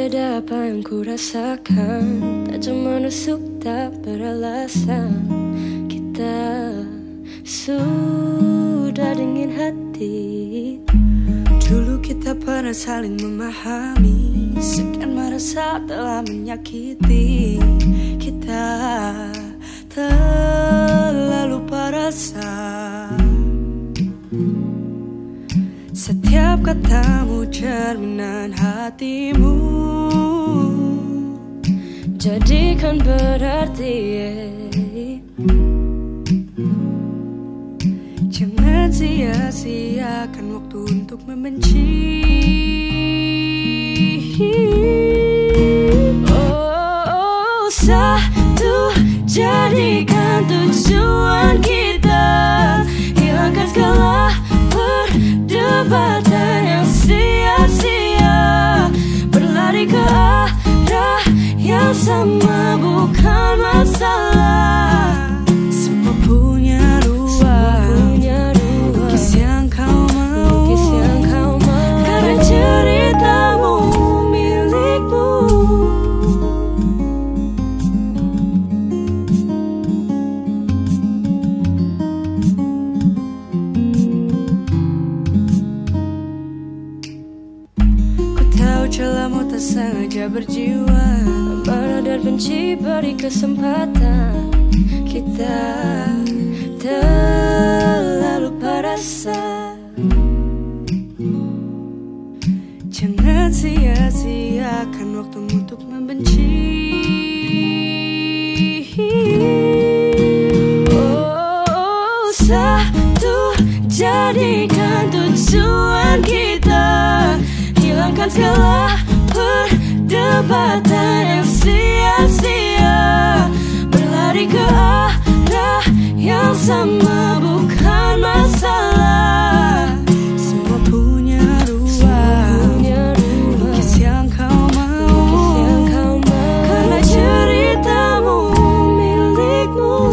Beda apa yang ku rasakan Tak cuma nusuk tak beralasan. Kita sudah dingin hati. Dulu kita pernah saling memahami Sekian merasa telah menyakiti. Kita cerminan hatimu. Jadikan berarti Jangan sia-siakan waktu untuk membenci. Oh, oh satu jadikan sama bukan masalah tahu celahmu tak sengaja berjiwa. Dan benci beri kesempatan. Kita terlalu parasa. Jangan sia-siakan waktumu untuk membenci. Oh, satu jadikan tujuan kita Hilangkan segala perdebatan yang sia-sia Berlari ke arah yang sama bukan masalah. Semua punya ruang. Lukis yang kau mau. Karena ceritamu milikmu.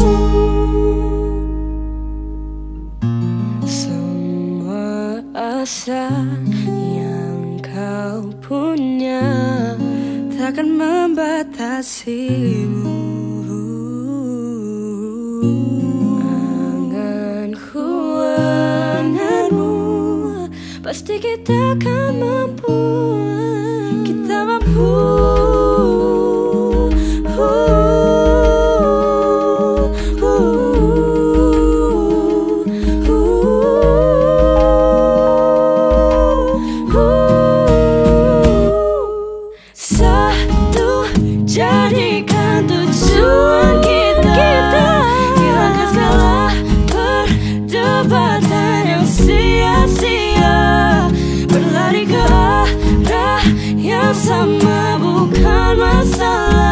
Semua asa kau punya Takkan membatasimu Anganku, anganmu Pasti kita akan mampu. Kita mampu Berlari ke